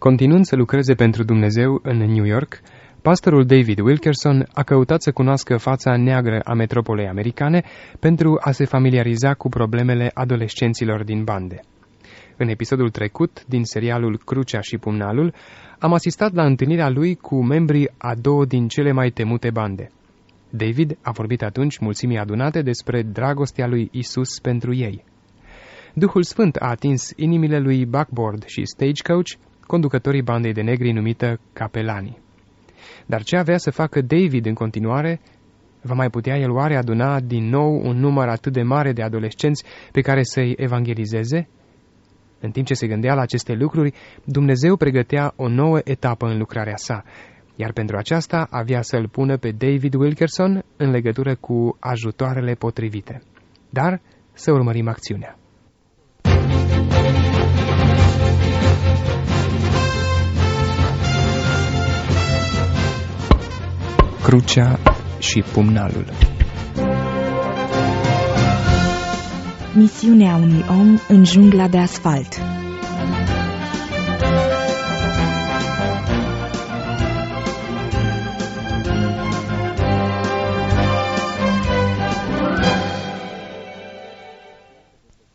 Continuând să lucreze pentru Dumnezeu în New York, pastorul David Wilkerson a căutat să cunoască fața neagră a metropolei americane pentru a se familiariza cu problemele adolescenților din bande. În episodul trecut, din serialul Crucea și Pumnalul, am asistat la întâlnirea lui cu membrii a două din cele mai temute bande. David a vorbit atunci mulțimii adunate despre dragostea lui Isus pentru ei. Duhul Sfânt a atins inimile lui Backboard și Stagecoach, conducătorii bandei de negri numită Capelanii. Dar ce avea să facă David în continuare? Va mai putea el oare aduna din nou un număr atât de mare de adolescenți pe care să-i evangelizeze? În timp ce se gândea la aceste lucruri, Dumnezeu pregătea o nouă etapă în lucrarea sa, iar pentru aceasta avea să-l pună pe David Wilkerson în legătură cu ajutoarele potrivite. Dar să urmărim acțiunea. Crucea și pumnalul Misiunea unui om în jungla de asfalt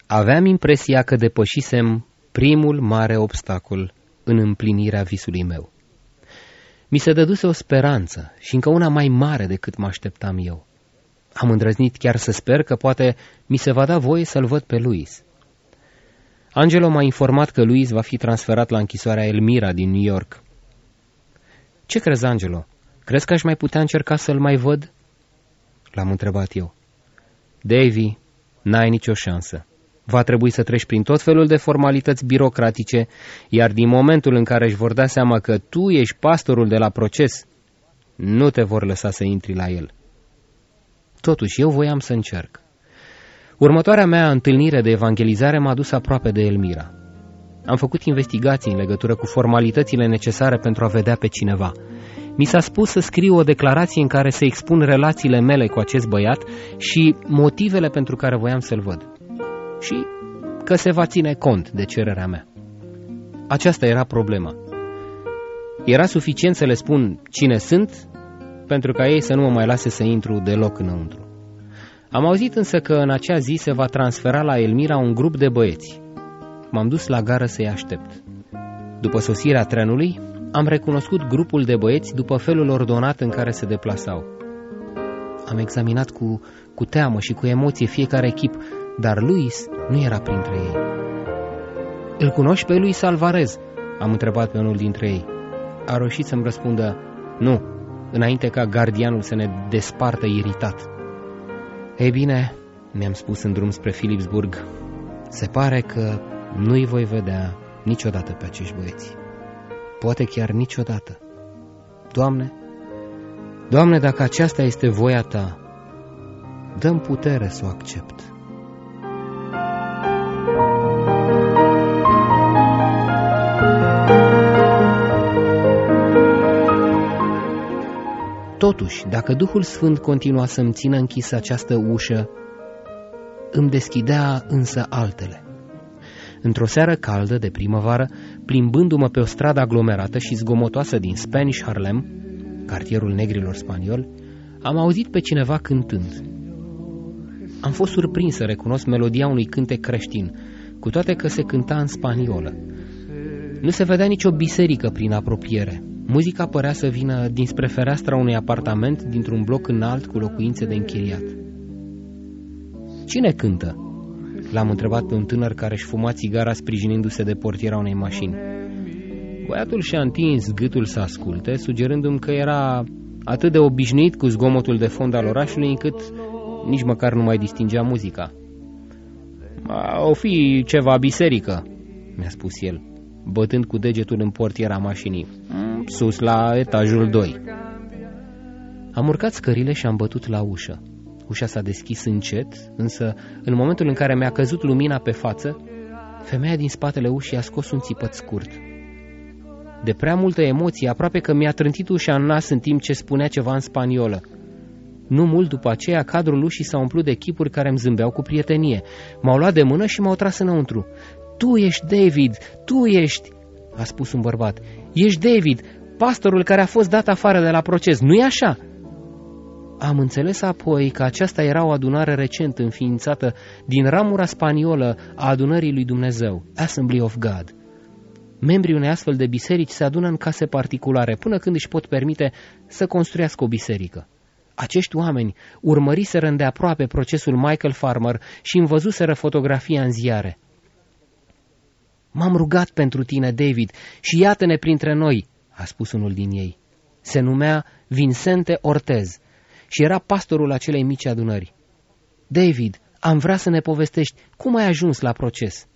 Aveam impresia că depășisem primul mare obstacol în împlinirea visului meu. Mi se dăduse o speranță și încă una mai mare decât mă așteptam eu. Am îndrăznit chiar să sper că poate mi se va da voie să-l văd pe Luis. Angelo m-a informat că Luis va fi transferat la închisoarea Elmira din New York. Ce crezi, Angelo? Crezi că aș mai putea încerca să-l mai văd? L-am întrebat eu. Davy, n-ai nicio șansă. Va trebui să treci prin tot felul de formalități birocratice, iar din momentul în care își vor da seama că tu ești pastorul de la proces, nu te vor lăsa să intri la el. Totuși, eu voiam să încerc. Următoarea mea întâlnire de evangelizare m-a dus aproape de Elmira. Am făcut investigații în legătură cu formalitățile necesare pentru a vedea pe cineva. Mi s-a spus să scriu o declarație în care să expun relațiile mele cu acest băiat și motivele pentru care voiam să-l văd și că se va ține cont de cererea mea. Aceasta era problema. Era suficient să le spun cine sunt, pentru ca ei să nu mă mai lase să intru deloc înăuntru. Am auzit însă că în acea zi se va transfera la Elmira un grup de băieți. M-am dus la gară să-i aștept. După sosirea trenului, am recunoscut grupul de băieți după felul ordonat în care se deplasau. Am examinat cu, cu teamă și cu emoție fiecare echip, dar Luis nu era printre ei. Îl cunoști pe Luis Alvarez? Am întrebat pe unul dintre ei. A roșit să-mi răspundă, nu, înainte ca gardianul să ne despartă iritat. Ei bine, mi-am spus în drum spre Philipsburg, se pare că nu-i voi vedea niciodată pe acești băieți. Poate chiar niciodată. Doamne, Doamne, dacă aceasta este voia Ta, dăm putere să o accept. Totuși, dacă Duhul Sfânt continua să-mi țină închisă această ușă, îmi deschidea însă altele. Într-o seară caldă de primăvară, plimbându-mă pe o stradă aglomerată și zgomotoasă din Spanish Harlem, cartierul negrilor spanioli, am auzit pe cineva cântând. Am fost surprins să recunosc melodia unui cânte creștin, cu toate că se cânta în spaniolă. Nu se vedea nicio biserică prin apropiere, Muzica părea să vină dinspre fereastra unui apartament dintr-un bloc înalt cu locuințe de închiriat. Cine cântă? L-am întrebat pe un tânăr care își fuma țigara sprijinindu-se de portiera unei mașini. Băiatul și-a întins gâtul să asculte, sugerându-mi că era atât de obișnuit cu zgomotul de fond al orașului încât nici măcar nu mai distingea muzica. O fi ceva biserică, mi-a spus el bătând cu degetul în portiera mașinii. Sus, la etajul 2. Am urcat scările și am bătut la ușă. Ușa s-a deschis încet, însă, în momentul în care mi-a căzut lumina pe față, femeia din spatele ușii a scos un țipăt scurt. De prea multă emoție, aproape că mi-a trântit ușa în nas în timp ce spunea ceva în spaniolă. Nu mult după aceea, cadrul ușii s-a umplut de chipuri care îmi zâmbeau cu prietenie. M-au luat de mână și m-au tras înăuntru. Tu ești David, tu ești... a spus un bărbat. Ești David, pastorul care a fost dat afară de la proces, nu-i așa?" Am înțeles apoi că aceasta era o adunare recent înființată din ramura spaniolă a adunării lui Dumnezeu, Assembly of God. Membrii unei astfel de biserici se adună în case particulare până când își pot permite să construiască o biserică. Acești oameni urmăriseră îndeaproape procesul Michael Farmer și îmi văzuseră fotografia în ziare. M-am rugat pentru tine, David, și iată-ne printre noi, a spus unul din ei. Se numea Vincente Ortez și era pastorul acelei mici adunări. David, am vrea să ne povestești cum ai ajuns la proces.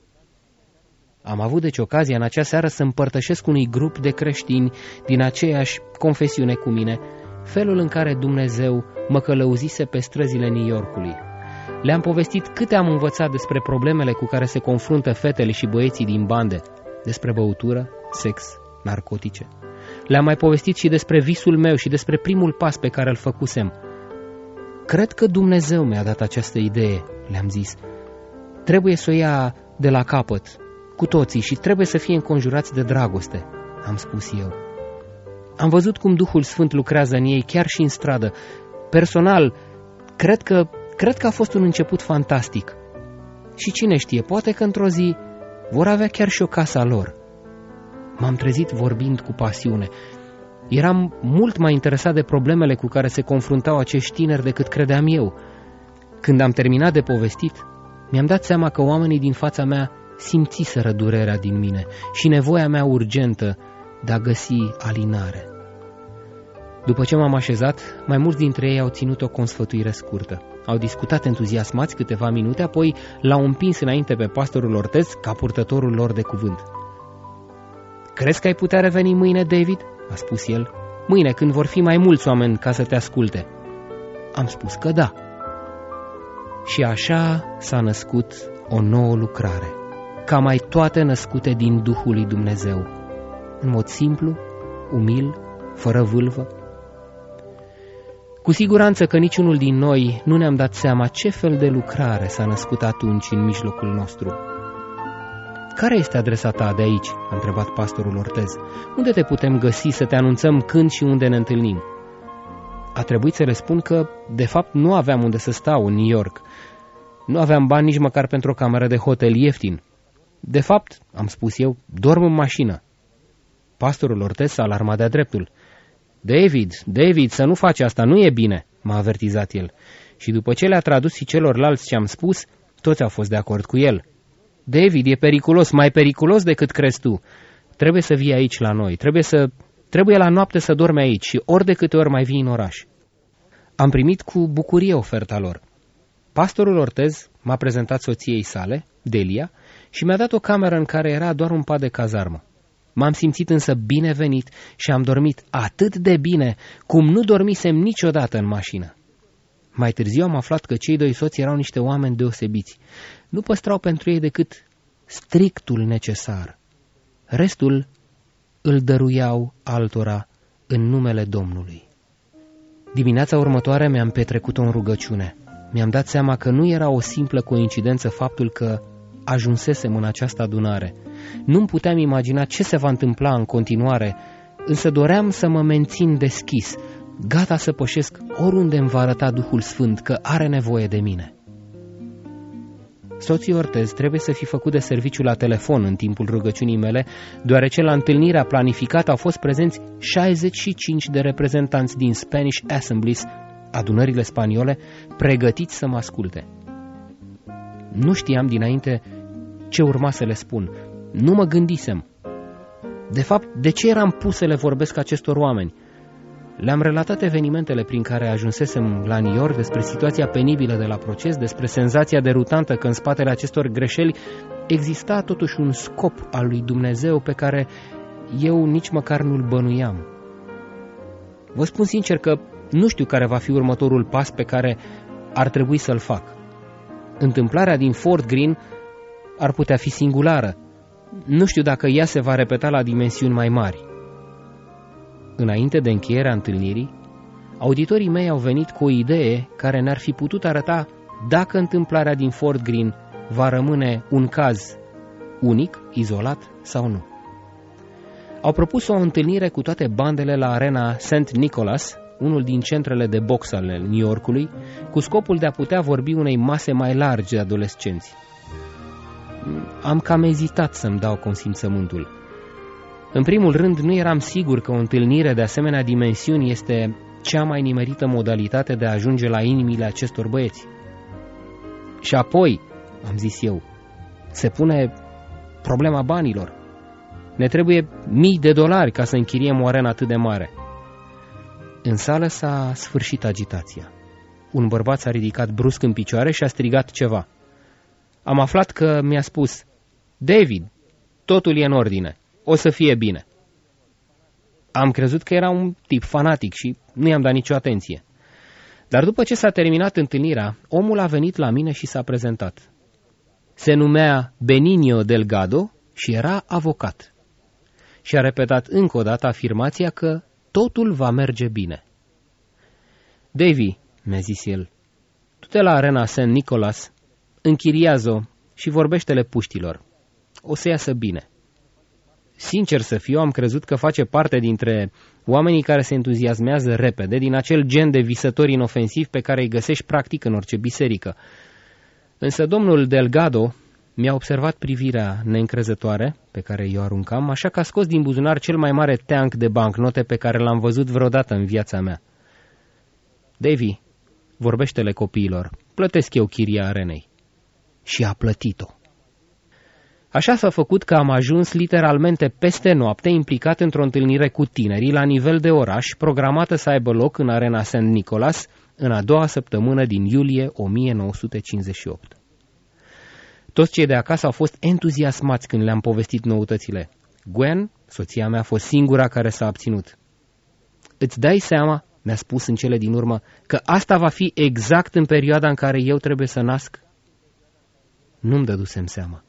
Am avut deci ocazia în acea seară să împărtășesc unui grup de creștini din aceeași confesiune cu mine, felul în care Dumnezeu mă călăuzise pe străzile New Yorkului. Le-am povestit câte am învățat despre problemele cu care se confruntă fetele și băieții din bande, despre băutură, sex, narcotice. Le-am mai povestit și despre visul meu și despre primul pas pe care îl făcusem. Cred că Dumnezeu mi-a dat această idee, le-am zis. Trebuie să o ia de la capăt, cu toții, și trebuie să fie înconjurați de dragoste, am spus eu. Am văzut cum Duhul Sfânt lucrează în ei, chiar și în stradă. Personal, cred că, cred că a fost un început fantastic. Și cine știe, poate că într-o zi vor avea chiar și o casă a lor. M-am trezit vorbind cu pasiune. Eram mult mai interesat de problemele cu care se confruntau acești tineri decât credeam eu. Când am terminat de povestit, mi-am dat seama că oamenii din fața mea simțiseră durerea din mine și nevoia mea urgentă de a găsi alinare. După ce m-am așezat, mai mulți dintre ei au ținut o consfătuire scurtă. Au discutat entuziasmați câteva minute, apoi l-au împins înainte pe pastorul Ortez ca purtătorul lor de cuvânt. Crezi că ai putea reveni mâine, David?" a spus el. Mâine, când vor fi mai mulți oameni ca să te asculte." Am spus că da. Și așa s-a născut o nouă lucrare, ca mai toate născute din Duhul lui Dumnezeu, în mod simplu, umil, fără vâlvă. Cu siguranță că niciunul din noi nu ne-am dat seama ce fel de lucrare s-a născut atunci în mijlocul nostru. Care este adresa ta de aici?" a întrebat pastorul Ortez. Unde te putem găsi să te anunțăm când și unde ne întâlnim?" A trebuit să le spun că, de fapt, nu aveam unde să stau în New York. Nu aveam bani nici măcar pentru o cameră de hotel ieftin. De fapt, am spus eu, dorm în mașină. Pastorul Ortez s-a alarmat de-a dreptul. David, David, să nu faci asta, nu e bine, m-a avertizat el. Și după ce le-a tradus și celorlalți ce am spus, toți au fost de acord cu el. David, e periculos, mai periculos decât crezi tu. Trebuie să vii aici la noi, trebuie să... Trebuie la noapte să dormi aici și ori de câte ori mai vii în oraș. Am primit cu bucurie oferta lor. Pastorul Ortez m-a prezentat soției sale, Delia, și mi-a dat o cameră în care era doar un pat de cazarmă. M-am simțit însă binevenit și am dormit atât de bine cum nu dormisem niciodată în mașină. Mai târziu am aflat că cei doi soți erau niște oameni deosebiți. Nu păstrau pentru ei decât strictul necesar. Restul îl dăruiau altora în numele Domnului. Dimineața următoare mi-am petrecut-o în rugăciune. Mi-am dat seama că nu era o simplă coincidență faptul că ajunsesem în această adunare. Nu-mi puteam imagina ce se va întâmpla în continuare, însă doream să mă mențin deschis, gata să pășesc oriunde îmi va arăta Duhul Sfânt că are nevoie de mine. Soții Ortez trebuie să fi făcut de serviciu la telefon în timpul rugăciunii mele, deoarece la întâlnirea planificată au fost prezenți 65 de reprezentanți din Spanish Assemblies, adunările spaniole, pregătiți să mă asculte. Nu știam dinainte ce urma să le spun. Nu mă gândisem. De fapt, de ce eram pus să le vorbesc acestor oameni? Le-am relatat evenimentele prin care ajunsesem la New York, despre situația penibilă de la proces, despre senzația derutantă că în spatele acestor greșeli exista totuși un scop al lui Dumnezeu pe care eu nici măcar nu-l bănuiam. Vă spun sincer că nu știu care va fi următorul pas pe care ar trebui să-l fac. Întâmplarea din Fort Green ar putea fi singulară. Nu știu dacă ea se va repeta la dimensiuni mai mari. Înainte de încheierea întâlnirii, auditorii mei au venit cu o idee care ne-ar fi putut arăta dacă întâmplarea din Fort Green va rămâne un caz unic, izolat sau nu. au propus o întâlnire cu toate bandele la arena St. Nicholas, unul din centrele de box ale New Yorkului, cu scopul de a putea vorbi unei mase mai largi de adolescenți. Am cam ezitat să-mi dau consimțământul. În primul rând, nu eram sigur că o întâlnire de asemenea dimensiuni este cea mai nimerită modalitate de a ajunge la inimile acestor băieți. Și apoi, am zis eu, se pune problema banilor. Ne trebuie mii de dolari ca să închiriem o arenă atât de mare. În sală s-a sfârșit agitația. Un bărbat s-a ridicat brusc în picioare și a strigat ceva. Am aflat că mi-a spus, David, totul e în ordine, o să fie bine. Am crezut că era un tip fanatic și nu i-am dat nicio atenție. Dar după ce s-a terminat întâlnirea, omul a venit la mine și s-a prezentat. Se numea Benigno Delgado și era avocat. Și a repetat încă o dată afirmația că totul va merge bine. Davy, mi-a zis el, tu te la arena St. Nicholas, închiriază-o și vorbește-le puștilor. O să iasă bine. Sincer să fiu, am crezut că face parte dintre oamenii care se entuziasmează repede, din acel gen de visători inofensivi pe care îi găsești practic în orice biserică. Însă domnul Delgado mi-a observat privirea neîncrezătoare pe care i-o aruncam, așa că a scos din buzunar cel mai mare teanc de bancnote pe care l-am văzut vreodată în viața mea. Davy, vorbește-le copiilor, plătesc eu chiria arenei. Și a plătit-o. Așa s-a făcut că am ajuns literalmente peste noapte implicat într-o întâlnire cu tinerii la nivel de oraș, programată să aibă loc în arena St. Nicholas în a doua săptămână din iulie 1958. Toți cei de acasă au fost entuziasmați când le-am povestit noutățile. Gwen, soția mea, a fost singura care s-a abținut. Îți dai seama, mi-a spus în cele din urmă, că asta va fi exact în perioada în care eu trebuie să nasc? Nu-mi dădusem seama.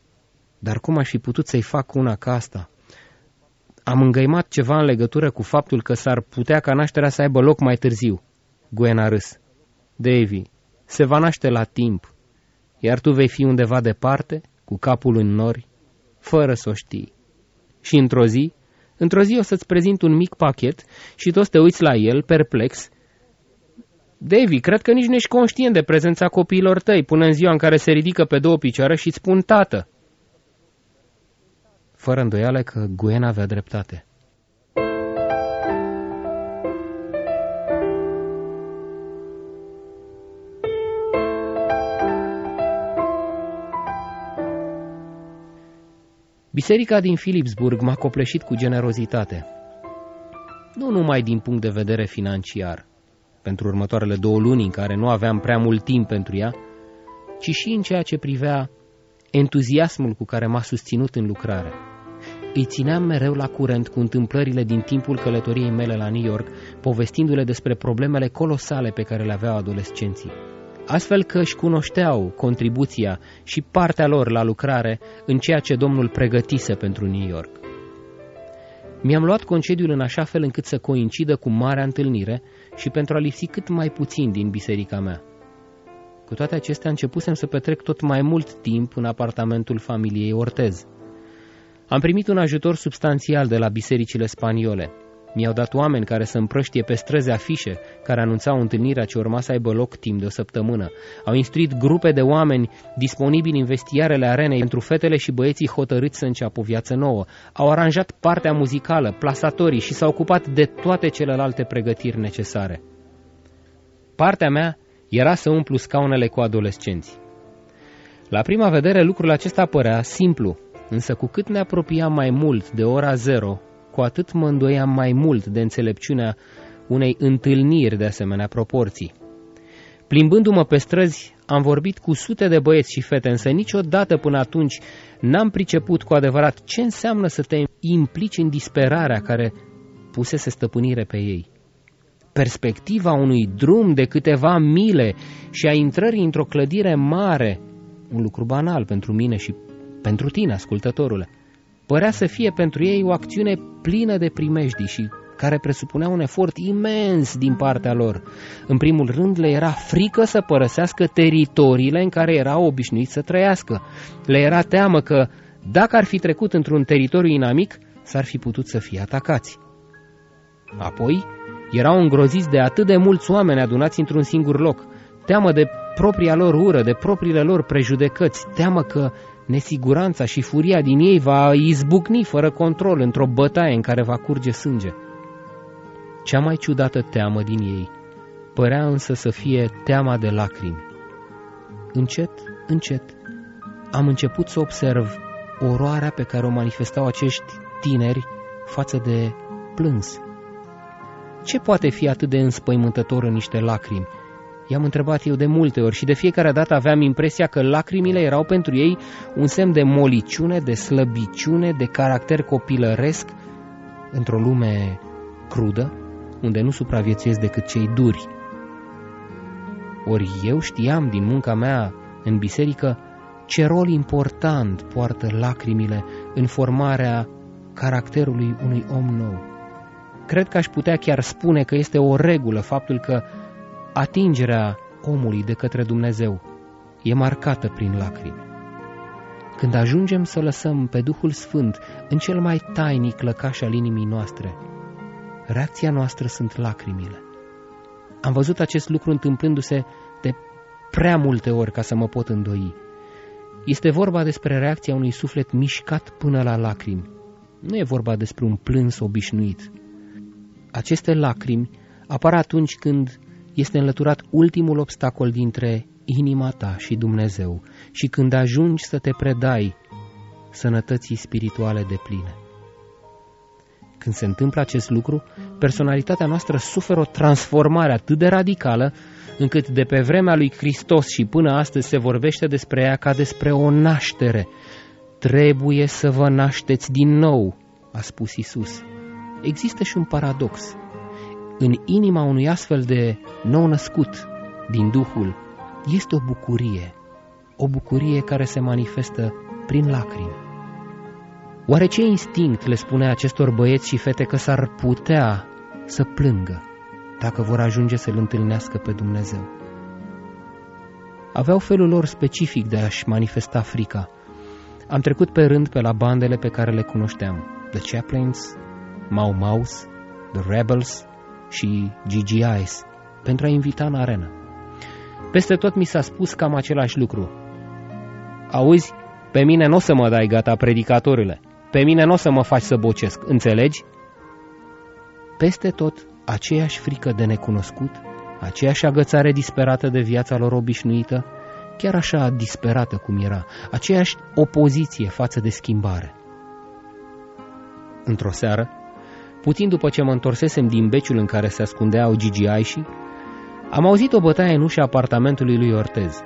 Dar cum aș fi putut să-i fac una ca asta? Am îngăimat ceva în legătură cu faptul că s-ar putea ca nașterea să aibă loc mai târziu. Gwen a râs. Davy, se va naște la timp iar tu vei fi undeva departe, cu capul în nori, fără să o știi. Și într-o zi, într-o zi o să-ți prezint un mic pachet și toți te uiți la el, perplex. Davy, cred că nici nu ești conștient de prezența copiilor tăi până în ziua în care se ridică pe două picioare și îți spun tată. Fără îndoială că Gwen avea dreptate. Biserica din Philipsburg m-a copleșit cu generozitate. Nu numai din punct de vedere financiar, pentru următoarele două luni în care nu aveam prea mult timp pentru ea, ci și în ceea ce privea entuziasmul cu care m-a susținut în lucrare. Îi țineam mereu la curent cu întâmplările din timpul călătoriei mele la New York, povestindu-le despre problemele colosale pe care le aveau adolescenții astfel că își cunoșteau contribuția și partea lor la lucrare în ceea ce Domnul pregătise pentru New York. Mi-am luat concediul în așa fel încât să coincidă cu marea întâlnire și pentru a lipsi cât mai puțin din biserica mea. Cu toate acestea începusem să petrec tot mai mult timp în apartamentul familiei Ortez. Am primit un ajutor substanțial de la bisericile spaniole, mi-au dat oameni care să împrăștie pe străzi afișe care anunțau întâlnirea ce urma să aibă loc timp de o săptămână. Au instruit grupe de oameni disponibili în vestiarele arenei pentru fetele și băieții hotărâți să înceapă o viață nouă. Au aranjat partea muzicală, plasatorii și s-au ocupat de toate celelalte pregătiri necesare. Partea mea era să umplu scaunele cu adolescenți. La prima vedere lucrul acesta părea simplu, însă cu cât ne apropiam mai mult de ora zero, cu atât mă îndoiam mai mult de înțelepciunea unei întâlniri de asemenea proporții. Plimbându-mă pe străzi, am vorbit cu sute de băieți și fete, însă niciodată până atunci n-am priceput cu adevărat ce înseamnă să te implici în disperarea care pusese stăpânire pe ei. Perspectiva unui drum de câteva mile și a intrării într-o clădire mare, un lucru banal pentru mine și pentru tine, ascultătorule, părea să fie pentru ei o acțiune plină de primejdii și care presupunea un efort imens din partea lor. În primul rând, le era frică să părăsească teritoriile în care erau obișnuiți să trăiască. Le era teamă că, dacă ar fi trecut într-un teritoriu inamic, s-ar fi putut să fie atacați. Apoi, erau îngroziți de atât de mulți oameni adunați într-un singur loc, teamă de propria lor ură, de propriile lor prejudecăți, teamă că nesiguranța și furia din ei va izbucni fără control într-o bătaie în care va curge sânge. Cea mai ciudată teamă din ei părea însă să fie teama de lacrimi. Încet, încet, am început să observ oroarea pe care o manifestau acești tineri față de plâns. Ce poate fi atât de înspăimântător în niște lacrimi? I-am întrebat eu de multe ori și de fiecare dată aveam impresia că lacrimile erau pentru ei un semn de moliciune, de slăbiciune, de caracter copilăresc într-o lume crudă, unde nu supraviețuiesc decât cei duri. Ori eu știam din munca mea în biserică ce rol important poartă lacrimile în formarea caracterului unui om nou. Cred că aș putea chiar spune că este o regulă faptul că atingerea omului de către Dumnezeu e marcată prin lacrimi. Când ajungem să lăsăm pe Duhul Sfânt în cel mai tainic lăcaș al inimii noastre, reacția noastră sunt lacrimile. Am văzut acest lucru întâmplându-se de prea multe ori ca să mă pot îndoi. Este vorba despre reacția unui suflet mișcat până la lacrimi. Nu e vorba despre un plâns obișnuit. Aceste lacrimi apar atunci când este înlăturat ultimul obstacol dintre inima ta și Dumnezeu și când ajungi să te predai sănătății spirituale de pline. Când se întâmplă acest lucru, personalitatea noastră suferă o transformare atât de radicală, încât de pe vremea lui Hristos și până astăzi se vorbește despre ea ca despre o naștere. Trebuie să vă nașteți din nou, a spus Isus. Există și un paradox. În inima unui astfel de nou născut din Duhul este o bucurie, o bucurie care se manifestă prin lacrimi. Oare ce instinct le spune acestor băieți și fete că s-ar putea să plângă dacă vor ajunge să-L întâlnească pe Dumnezeu? Aveau felul lor specific de a-și manifesta frica. Am trecut pe rând pe la bandele pe care le cunoșteam. The Chaplains, Mau Maus, The Rebels și GGIs, pentru a invita în arenă. Peste tot mi s-a spus cam același lucru. Auzi, pe mine nu o să mă dai gata, predicatorile. Pe mine nu o să mă faci să bocesc, înțelegi? Peste tot, aceeași frică de necunoscut, aceeași agățare disperată de viața lor obișnuită, chiar așa disperată cum era, aceeași opoziție față de schimbare. Într-o seară, puțin după ce mă întorsesem din beciul în care se ascundeau Gigi Aishi, am auzit o bătaie în ușa apartamentului lui Ortez.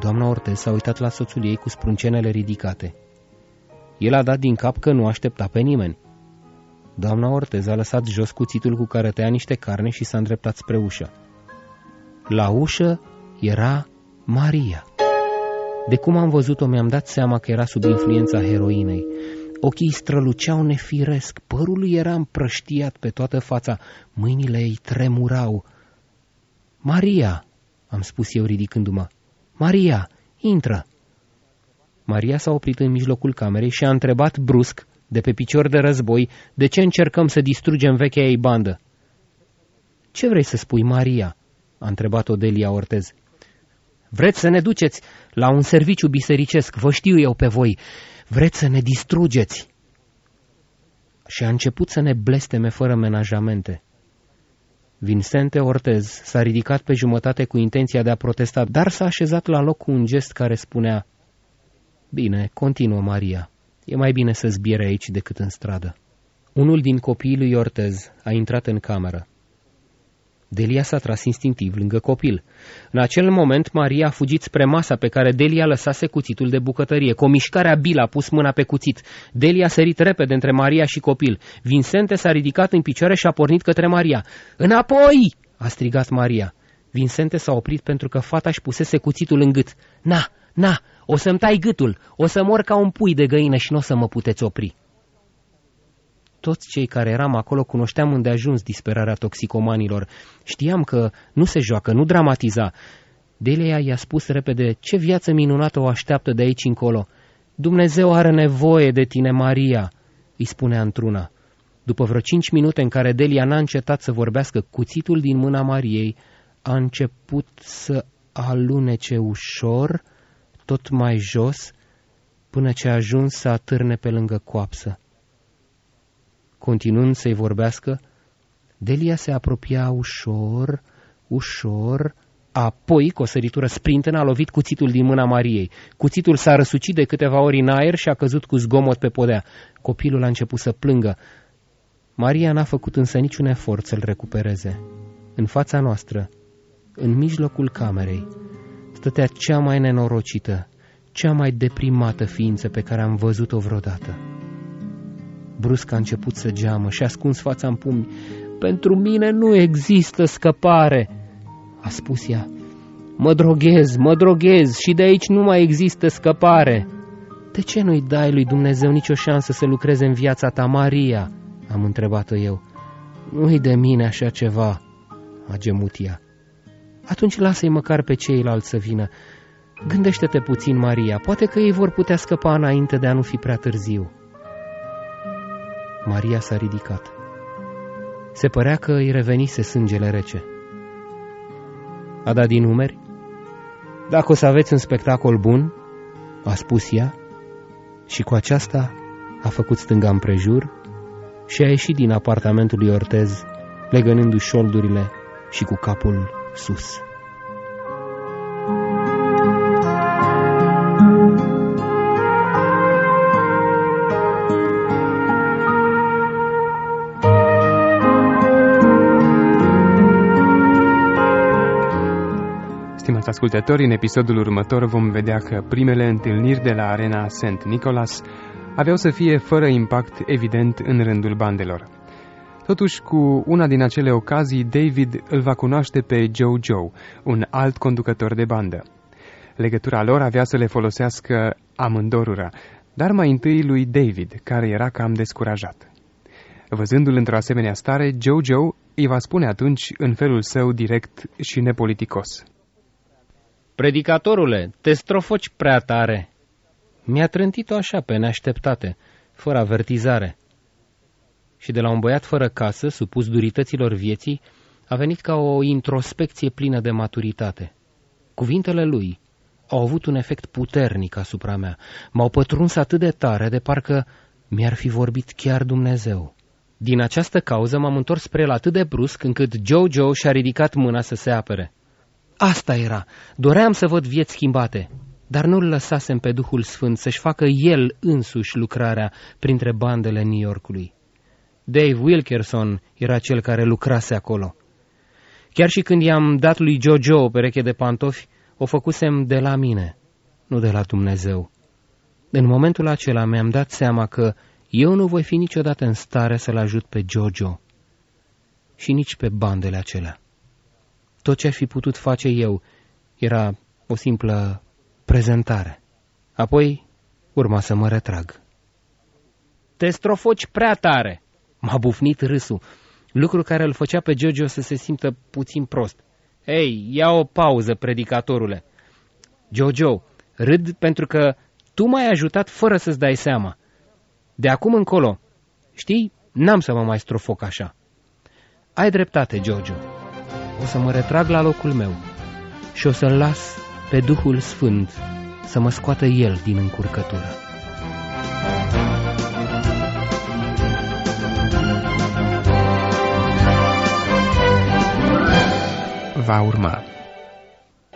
Doamna Ortez s-a uitat la soțul ei cu sprâncenele ridicate. El a dat din cap că nu aștepta pe nimeni. Doamna Ortez a lăsat jos cuțitul cu care tăia niște carne și s-a îndreptat spre ușă. La ușă era Maria. De cum am văzut-o, mi-am dat seama că era sub influența heroinei. Ochii străluceau nefiresc, părul lui era împrăștiat pe toată fața, mâinile ei tremurau. Maria, am spus eu ridicându-mă, Maria, intră! Maria s-a oprit în mijlocul camerei și a întrebat brusc, de pe picior de război, de ce încercăm să distrugem vechea ei bandă. Ce vrei să spui, Maria?" a întrebat Odelia Ortez. Vreți să ne duceți la un serviciu bisericesc, vă știu eu pe voi. Vreți să ne distrugeți." Și a început să ne blesteme fără menajamente. Vincente Ortez s-a ridicat pe jumătate cu intenția de a protesta, dar s-a așezat la loc cu un gest care spunea Bine, continuă Maria. E mai bine să zbiere aici decât în stradă. Unul din copiii lui Ortez a intrat în cameră. Delia s-a tras instinctiv lângă copil. În acel moment, Maria a fugit spre masa pe care Delia lăsase cuțitul de bucătărie. Cu o mișcare abilă a pus mâna pe cuțit. Delia a sărit repede între Maria și copil. Vincente s-a ridicat în picioare și a pornit către Maria. Înapoi! a strigat Maria. Vincente s-a oprit pentru că fata își pusese cuțitul în gât. Na, na, o să-mi tai gâtul, o să mor ca un pui de găină și nu o să mă puteți opri. Toți cei care eram acolo cunoșteam îndeajuns disperarea toxicomanilor. Știam că nu se joacă, nu dramatiza. Delia i-a spus repede ce viață minunată o așteaptă de aici încolo. Dumnezeu are nevoie de tine, Maria. îi spunea într-una. După vreo cinci minute în care Delia n-a încetat să vorbească, cuțitul din mâna Mariei a început să alunece ușor, tot mai jos, până ce a ajuns să atârne pe lângă coapsă. Continuând să-i vorbească, Delia se apropia ușor, ușor, apoi, cu o săritură sprintenă, a lovit cuțitul din mâna Mariei. Cuțitul s-a răsucit de câteva ori în aer și a căzut cu zgomot pe podea. Copilul a început să plângă. Maria n-a făcut însă niciun efort să-l recupereze. În fața noastră, în mijlocul camerei, stătea cea mai nenorocită, cea mai deprimată ființă pe care am văzut-o vreodată. Brusc a început să geamă și a ascuns fața în pumni. Pentru mine nu există scăpare!" a spus ea. Mă droghez, mă droghez și de aici nu mai există scăpare. De ce nu-i dai lui Dumnezeu nicio șansă să lucreze în viața ta, Maria? Am întrebat-o eu. Nu-i de mine așa ceva, a gemut ea. Atunci lasă-i măcar pe ceilalți să vină. Gândește-te puțin, Maria, poate că ei vor putea scăpa înainte de a nu fi prea târziu. Maria s-a ridicat. Se părea că îi revenise sângele rece. A dat din numeri? Dacă o să aveți un spectacol bun, a spus ea, și cu aceasta a făcut stânga împrejur și a ieșit din apartamentul lui Ortez, legănându-și șoldurile și cu capul sus. Stimați ascultători, în episodul următor vom vedea că primele întâlniri de la arena St. Nicholas aveau să fie fără impact evident în rândul bandelor. Totuși, cu una din acele ocazii, David îl va cunoaște pe Joe Joe, un alt conducător de bandă. Legătura lor avea să le folosească amândorura, dar mai întâi lui David, care era cam descurajat. Văzându-l într-o asemenea stare, Joe Joe îi va spune atunci în felul său direct și nepoliticos. Predicatorule, te strofoci prea tare. Mi-a trântit-o așa pe neașteptate, fără avertizare. Și de la un băiat fără casă, supus durităților vieții, a venit ca o introspecție plină de maturitate. Cuvintele lui au avut un efect puternic asupra mea. M-au pătruns atât de tare de parcă mi-ar fi vorbit chiar Dumnezeu. Din această cauză m-am întors spre el atât de brusc încât Joe Joe și-a ridicat mâna să se apere. Asta era. Doream să văd vieți schimbate, dar nu-l lăsasem pe Duhul Sfânt să-și facă el însuși lucrarea printre bandele New Yorkului. Dave Wilkerson era cel care lucrase acolo. Chiar și când i-am dat lui Jojo o pereche de pantofi, o făcusem de la mine, nu de la Dumnezeu. În momentul acela mi-am dat seama că eu nu voi fi niciodată în stare să-l ajut pe Jojo și nici pe bandele acelea. Tot ce aș fi putut face eu era o simplă prezentare. Apoi urma să mă retrag. Te strofoci prea tare, m-a bufnit râsul, lucru care îl făcea pe Giorgio să se simtă puțin prost. Ei, ia o pauză, predicatorule. Jojo, râd pentru că tu m-ai ajutat fără să-ți dai seama. De acum încolo, știi, n-am să mă mai strofoc așa. Ai dreptate, Jojo o să mă retrag la locul meu și o să-L las pe Duhul Sfânt să mă scoată El din încurcătură. Va urma.